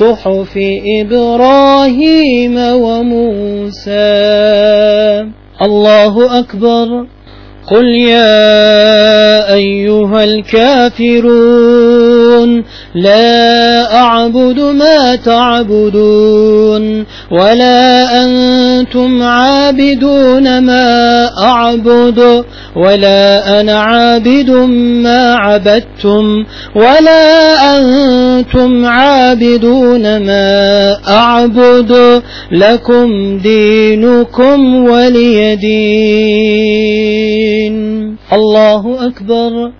صحف إبراهيم وموسى. الله أكبر. قل يا أيها الكافرون لا أعبد ما تعبدون ولا أنتم عابدون ما أعبد ولا أنا عابد ما عبدتم ولا أنتم عابدون ما أعبد. لكم دينكم ولي دين. الله أكبر.